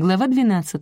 Глава 12.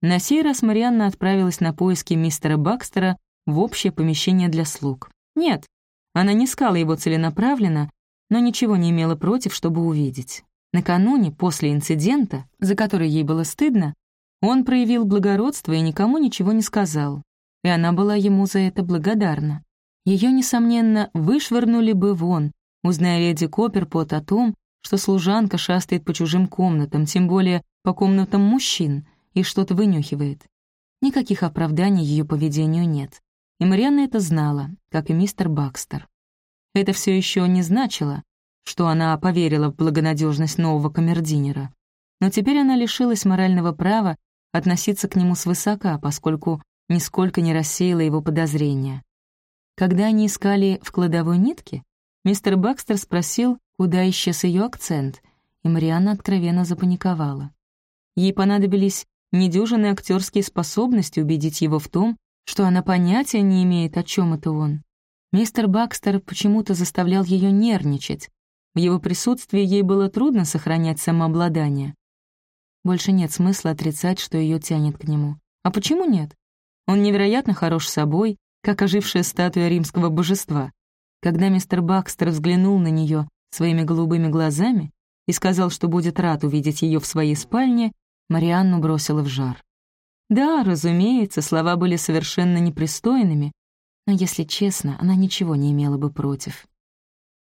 На сей раз Марианна отправилась на поиски мистера Бакстера в общее помещение для слуг. Нет, она не искала его целенаправленно, но ничего не имела против, чтобы увидеть. Накануне, после инцидента, за который ей было стыдно, он проявил благородство и никому ничего не сказал, и она была ему за это благодарна. Ее, несомненно, вышвырнули бы вон, узная леди Копперпот о том, что служанка шастает по чужим комнатам, тем более по комнатам мужчин, и что-то вынюхивает. Никаких оправданий ее поведению нет. И Марианна это знала, как и мистер Бакстер. Это все еще не значило, что она поверила в благонадежность нового камердинера. Но теперь она лишилась морального права относиться к нему свысока, поскольку нисколько не рассеяла его подозрения. Когда они искали в кладовой нитке, мистер Бакстер спросил, куда исчез ее акцент, и Марианна откровенно запаниковала. Ей понадобились недюжинные актерские способности убедить его в том, что она понятия не имеет, о чем это он. Мистер Бакстер почему-то заставлял ее нервничать. В его присутствии ей было трудно сохранять самообладание. Больше нет смысла отрицать, что ее тянет к нему. А почему нет? Он невероятно хорош собой, как ожившая статуя римского божества. Когда мистер Бакстер взглянул на нее своими голубыми глазами и сказал, что будет рад увидеть ее в своей спальне, Марианну бросила в жар. Да, разумеется, слова были совершенно непристойными, но, если честно, она ничего не имела бы против.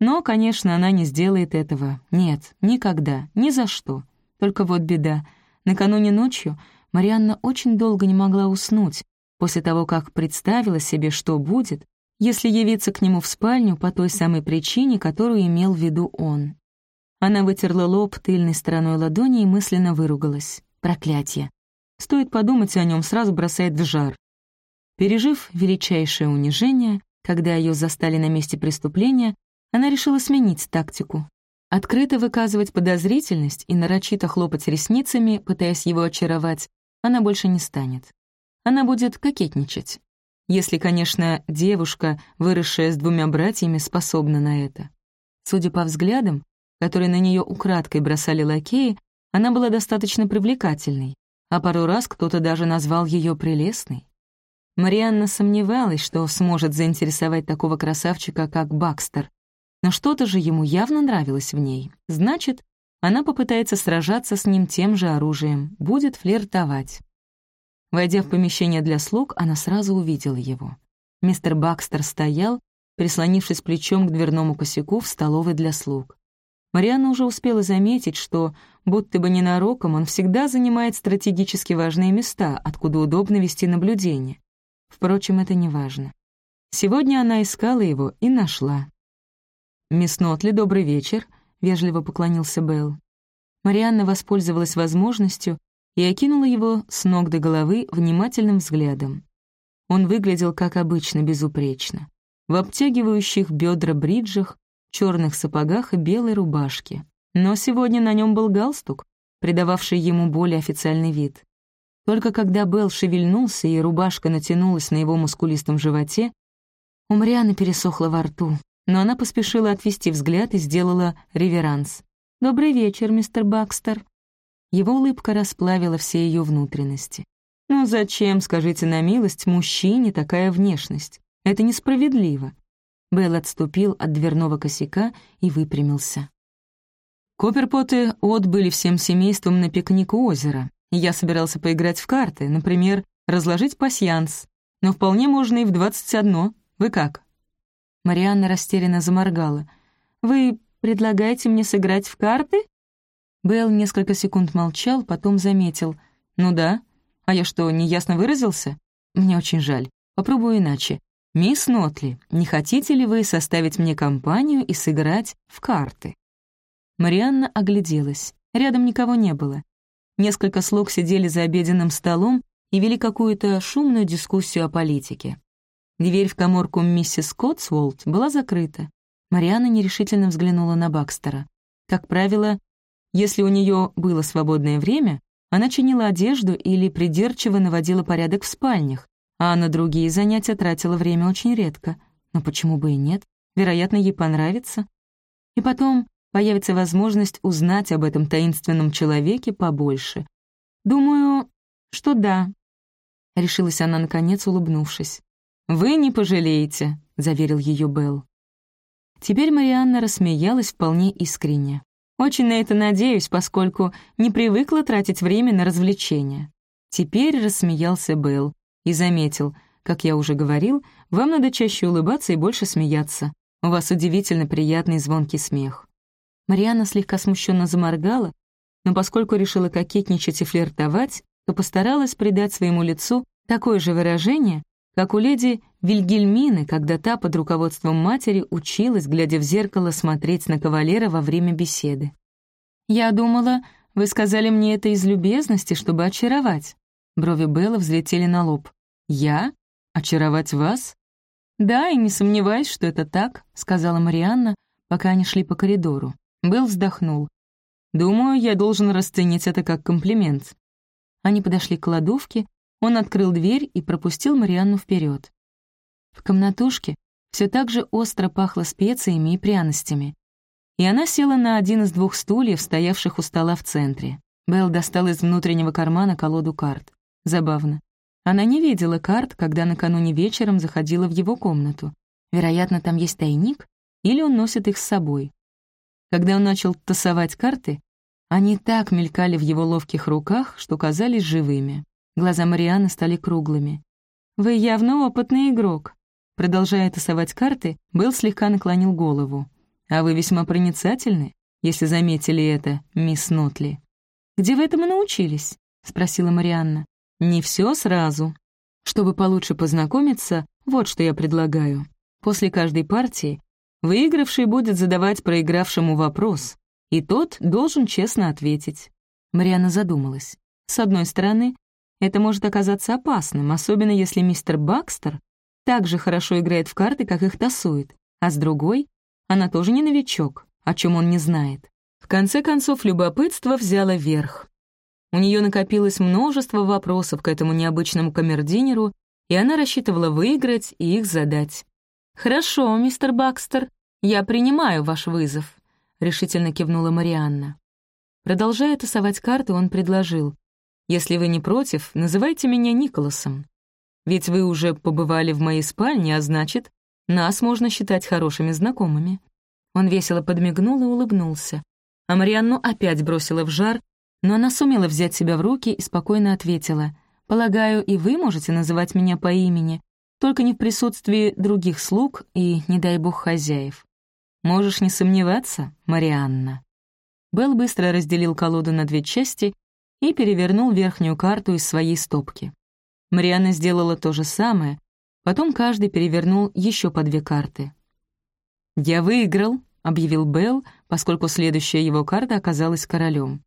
Но, конечно, она не сделает этого. Нет, никогда, ни за что. Только вот беда. Накануне ночью Марианна очень долго не могла уснуть, после того, как представила себе, что будет, если явиться к нему в спальню по той самой причине, которую имел в виду он. Она вытерла лоб тыльной стороной ладони и мысленно выругалась. Проклятие. Стоит подумать о нем, сразу бросает в жар. Пережив величайшее унижение, когда ее застали на месте преступления, она решила сменить тактику. Открыто выказывать подозрительность и нарочито хлопать ресницами, пытаясь его очаровать, она больше не станет. Она будет кокетничать. Если, конечно, девушка, выросшая с двумя братьями, способна на это. Судя по взглядам, которые на нее украдкой бросали лакеи, она была достаточно привлекательной, а пару раз кто-то даже назвал ее прелестной. Марианна сомневалась, что сможет заинтересовать такого красавчика, как Бакстер, но что-то же ему явно нравилось в ней. Значит, она попытается сражаться с ним тем же оружием, будет флиртовать. Войдя в помещение для слуг, она сразу увидела его. Мистер Бакстер стоял, прислонившись плечом к дверному косяку в столовой для слуг. Марианна уже успела заметить, что, будто бы ненароком, он всегда занимает стратегически важные места, откуда удобно вести наблюдение. Впрочем, это не важно. Сегодня она искала его и нашла. «Мисс Нотли, добрый вечер», — вежливо поклонился Белл. Марианна воспользовалась возможностью и окинула его с ног до головы внимательным взглядом. Он выглядел, как обычно, безупречно. В обтягивающих бедра бриджах, черных сапогах и белой рубашке. Но сегодня на нем был галстук, придававший ему более официальный вид. Только когда Белл шевельнулся и рубашка натянулась на его мускулистом животе, у Марианы пересохло во рту, но она поспешила отвести взгляд и сделала реверанс. «Добрый вечер, мистер Бакстер», его улыбка расплавила все ее внутренности. «Ну зачем, скажите на милость, мужчине такая внешность? Это несправедливо». Белл отступил от дверного косяка и выпрямился. Копперпоты отбыли всем семейством на пикник у озера. Я собирался поиграть в карты, например, разложить пасьянс. Но вполне можно и в двадцать одно. Вы как?» Марианна растерянно заморгала. «Вы предлагаете мне сыграть в карты?» Белл несколько секунд молчал, потом заметил. «Ну да. А я что, неясно выразился? Мне очень жаль. Попробую иначе. Мисс Нотли, не хотите ли вы составить мне компанию и сыграть в карты?» Марианна огляделась. Рядом никого не было. Несколько слуг сидели за обеденным столом и вели какую-то шумную дискуссию о политике. Дверь в коморку миссис Котсволд была закрыта. Марианна нерешительно взглянула на Бакстера. Как правило, если у нее было свободное время, она чинила одежду или придирчиво наводила порядок в спальнях, а на другие занятия тратила время очень редко. Но почему бы и нет? Вероятно, ей понравится. И потом, появится возможность узнать об этом таинственном человеке побольше. Думаю, что да. Решилась она, наконец, улыбнувшись. «Вы не пожалеете», — заверил ее Белл. Теперь Марианна рассмеялась вполне искренне. «Очень на это надеюсь, поскольку не привыкла тратить время на развлечения». Теперь рассмеялся Белл и заметил, как я уже говорил, вам надо чаще улыбаться и больше смеяться. У вас удивительно приятный звонкий смех. Марианна слегка смущенно заморгала, но поскольку решила кокетничать и флиртовать, то постаралась придать своему лицу такое же выражение, как у леди Вильгельмины, когда та под руководством матери училась, глядя в зеркало, смотреть на кавалера во время беседы. «Я думала, вы сказали мне это из любезности, чтобы очаровать». Брови Белла взлетели на лоб. «Я? Очаровать вас?» «Да, и не сомневаюсь, что это так», — сказала Марианна, пока они шли по коридору. Белл вздохнул. «Думаю, я должен расценить это как комплимент». Они подошли к кладовке, он открыл дверь и пропустил Марианну вперед. В комнатушке все так же остро пахло специями и пряностями. И она села на один из двух стульев, стоявших у стола в центре. Белл достал из внутреннего кармана колоду карт. Забавно. Она не видела карт, когда накануне вечером заходила в его комнату. Вероятно, там есть тайник, или он носит их с собой. Когда он начал тасовать карты, они так мелькали в его ловких руках, что казались живыми. Глаза Марианы стали круглыми. «Вы явно опытный игрок». Продолжая тасовать карты, Белл слегка наклонил голову. «А вы весьма проницательны, если заметили это, мисс Нотли». «Где вы этому научились?» — спросила Марианна. «Не все сразу. Чтобы получше познакомиться, вот что я предлагаю. После каждой партии выигравший будет задавать проигравшему вопрос, и тот должен честно ответить». Марианна задумалась. С одной стороны, это может оказаться опасным, особенно если мистер Бакстер так же хорошо играет в карты, как их тасует, а с другой — она тоже не новичок, о чем он не знает. В конце концов, любопытство взяло верх. У нее накопилось множество вопросов к этому необычному камердинеру, и она рассчитывала выиграть и их задать. «Хорошо, мистер Бакстер, я принимаю ваш вызов», — решительно кивнула Марианна. Продолжая тасовать карты, он предложил. Если вы не против, называйте меня Николасом. Ведь вы уже побывали в моей спальне, а значит, нас можно считать хорошими знакомыми». Он весело подмигнул и улыбнулся. А Марианну опять бросила в жар, но она сумела взять себя в руки и спокойно ответила. «Полагаю, и вы можете называть меня по имени, только не в присутствии других слуг и, не дай бог, хозяев. Можешь не сомневаться, Марианна». Белл быстро разделил колоду на две части и перевернул верхнюю карту из своей стопки. Марианна сделала то же самое, потом каждый перевернул еще по две карты. «Я выиграл», — объявил Белл, поскольку следующая его карта оказалась королем.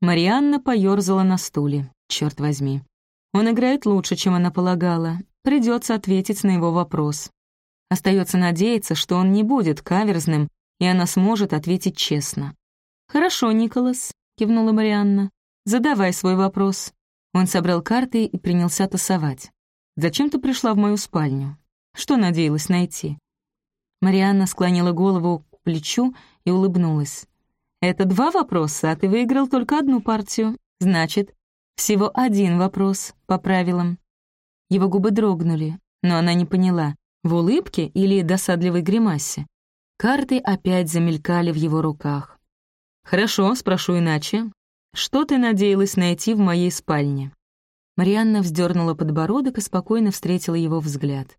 Марианна поёрзала на стуле, черт возьми. Он играет лучше, чем она полагала. Придется ответить на его вопрос. Остается надеяться, что он не будет каверзным, и она сможет ответить честно. «Хорошо, Николас», — кивнула Марианна. Задавай свой вопрос». Он собрал карты и принялся тасовать. «Зачем ты пришла в мою спальню? Что надеялась найти?» Марианна склонила голову к плечу и улыбнулась. «Это два вопроса, а ты выиграл только одну партию. Значит, всего один вопрос по правилам». Его губы дрогнули, но она не поняла, в улыбке или досадливой гримасе. Карты опять замелькали в его руках. «Хорошо, спрошу иначе. Что ты надеялась найти в моей спальне?» Марианна вздернула подбородок и спокойно встретила его взгляд.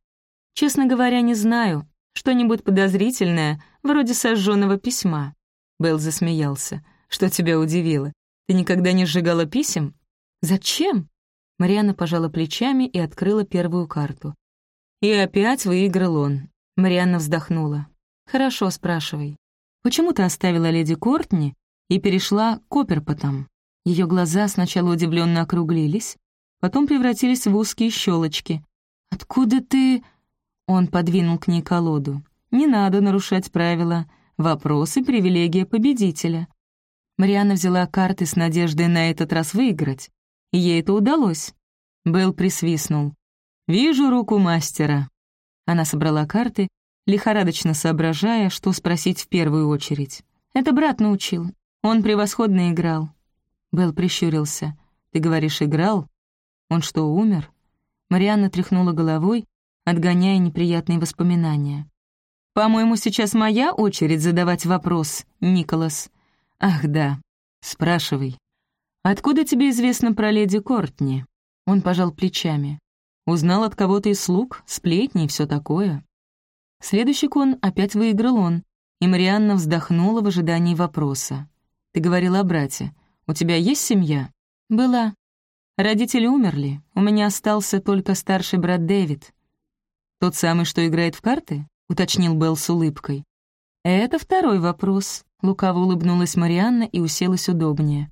«Честно говоря, не знаю. Что-нибудь подозрительное, вроде сожженного письма». Белл засмеялся. «Что тебя удивило? Ты никогда не сжигала писем?» «Зачем?» Марианна пожала плечами и открыла первую карту. И опять выиграл он. Марианна вздохнула. «Хорошо, спрашивай. Почему ты оставила леди Кортни и перешла к оперпотам. Ее глаза сначала удивленно округлились, потом превратились в узкие щелочки. «Откуда ты...» Он подвинул к ней колоду. «Не надо нарушать правила. Вопросы — привилегия победителя». Марианна взяла карты с надеждой на этот раз выиграть, и ей это удалось. Белл присвистнул. «Вижу руку мастера». Она собрала карты, лихорадочно соображая, что спросить в первую очередь. Это брат научил. Он превосходно играл». Белл прищурился. «Ты говоришь, играл? Он что, умер?» Марианна тряхнула головой, отгоняя неприятные воспоминания. «По-моему, сейчас моя очередь задавать вопрос, Николас». «Ах, да. Спрашивай. Откуда тебе известно про леди Кортни?» Он пожал плечами. «Узнал от кого-то из слуг, сплетни и все такое». Следующий кон опять выиграл он, и Марианна вздохнула в ожидании вопроса. «Ты говорила о брате. У тебя есть семья?» «Была. Родители умерли. У меня остался только старший брат Дэвид». «Тот самый, что играет в карты?» — уточнил Белл с улыбкой. «Это второй вопрос», — лукаво улыбнулась Марианна и уселась удобнее.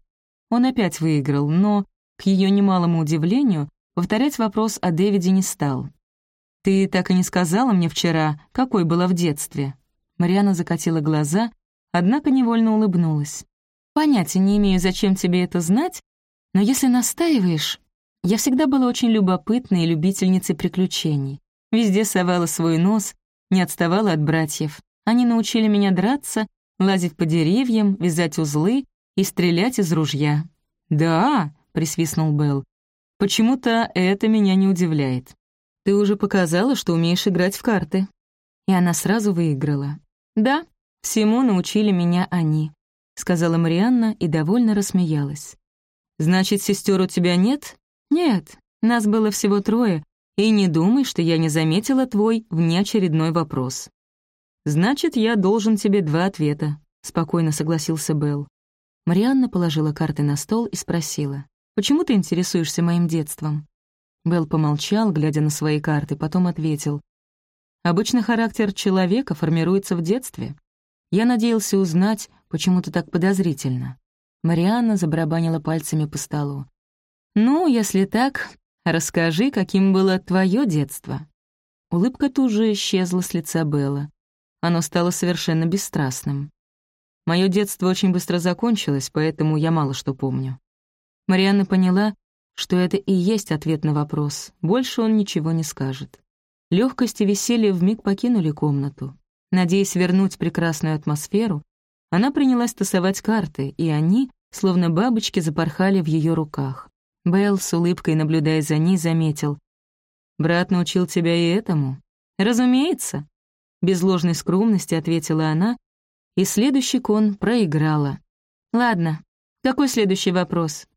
Он опять выиграл, но, к ее немалому удивлению, повторять вопрос о Дэвиде не стал. «Ты так и не сказала мне вчера, какой была в детстве?» Марианна закатила глаза, однако невольно улыбнулась. «Понятия не имею, зачем тебе это знать, но если настаиваешь...» Я всегда была очень любопытной любительницей приключений. Везде совала свой нос, не отставала от братьев. Они научили меня драться, лазить по деревьям, вязать узлы и стрелять из ружья. «Да», — присвистнул Белл, — «почему-то это меня не удивляет. Ты уже показала, что умеешь играть в карты». И она сразу выиграла. «Да, всему научили меня они», — сказала Марианна и довольно рассмеялась. «Значит, сестер у тебя нет?» «Нет, нас было всего трое, и не думай, что я не заметила твой внеочередной вопрос». «Значит, я должен тебе два ответа», — спокойно согласился Белл. Марианна положила карты на стол и спросила, «Почему ты интересуешься моим детством?» Белл помолчал, глядя на свои карты, потом ответил, «Обычно характер человека формируется в детстве. Я надеялся узнать, почему ты так подозрительно». Марианна забарабанила пальцами по столу. «Ну, если так, расскажи, каким было твое детство». Улыбка тут же исчезла с лица Белла. Оно стало совершенно бесстрастным. Мое детство очень быстро закончилось, поэтому я мало что помню. Марианна поняла, что это и есть ответ на вопрос. Больше он ничего не скажет. Легкость и веселье вмиг покинули комнату. Надеясь вернуть прекрасную атмосферу, она принялась тасовать карты, и они, словно бабочки, запорхали в ее руках. Белл, с улыбкой наблюдая за ней, заметил. «Брат научил тебя и этому?» «Разумеется», — без ложной скромности ответила она и следующий кон проиграла. «Ладно, какой следующий вопрос?»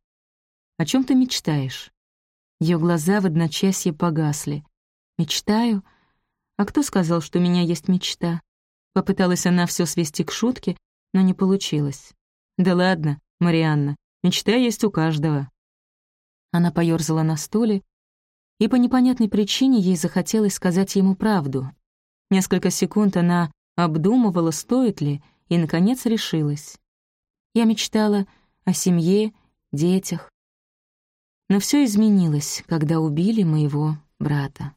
«О чем ты мечтаешь?» Ее глаза в одночасье погасли. «Мечтаю? А кто сказал, что у меня есть мечта?» Попыталась она все свести к шутке, но не получилось. «Да ладно, Марианна, мечта есть у каждого». Она поёрзала на стуле, и по непонятной причине ей захотелось сказать ему правду. Несколько секунд она обдумывала, стоит ли, и, наконец, решилась. Я мечтала о семье, детях. Но все изменилось, когда убили моего брата.